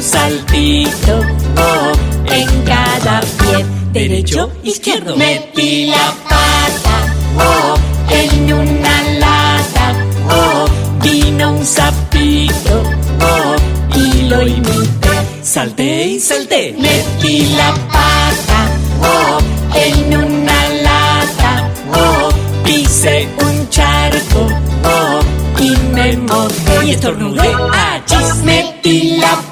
un saltito oh, en cada pie. Derecho, izquierdo. Metí la pata oh, en una lata. Oh, vino un sapito oh, y lo imité. Salté y salté. Metí la pata oh, en una lata. Oh, pisé un charco oh, y me mojé y estornudé. Allí metí la pata.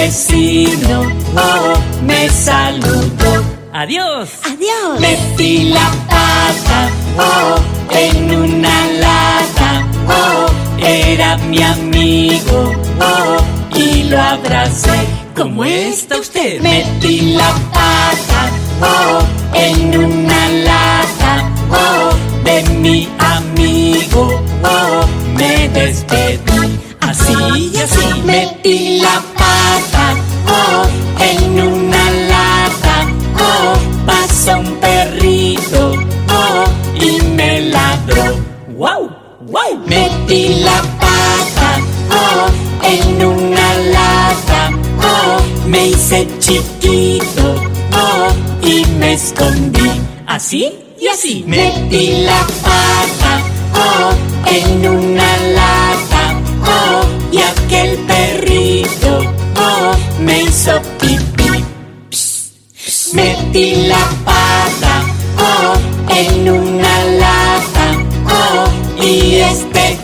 Vecino, oh, me saludó. Adiós. Adiós. Metí la pata, oh, en una lata, oh, era mi amigo, oh, y lo abracé. ¿Cómo está usted? Metí la pata, oh, en una lata, oh, de mi amigo, oh, me despedí. Así y así. Metí ¡Wow! ¡Wow! Metí la pata, oh, en una lata, oh, me hice chiquito, oh, y me escondí. Así y así. Metí la pata, oh, en una lata, oh, y aquel perrito, oh, me hizo pipí. Psst. Metí la pata, oh, en una lata, este